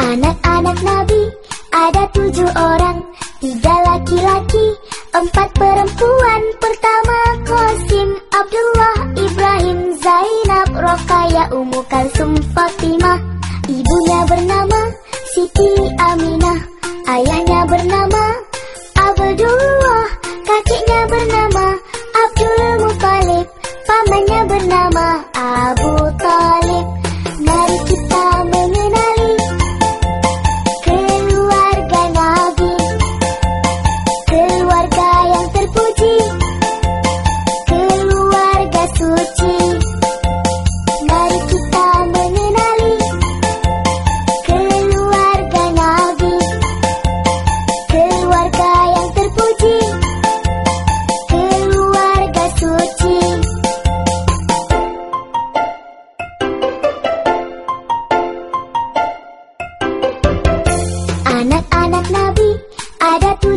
Anak-anak Nabi ada tujuh orang. Tiga laki-laki, empat perempuan. Pertama Qasim, Abdullah, Ibrahim, Zainab, Rokaya, Ummu Kalsum, Fatimah. Ibunya bernama Siti Aminah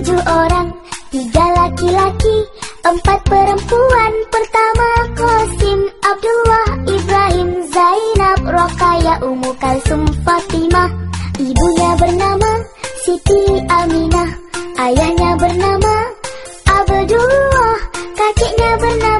tujuh orang Tiga laki-laki, empat perempuan. Pertama Qasim, Abdullah, Ibrahim, Zainab, Rokaya, Umu Kalsum, Fatimah. Ibunya bernama Siti Aminah Ayahnya bernama Abdullah Kakeknya bernama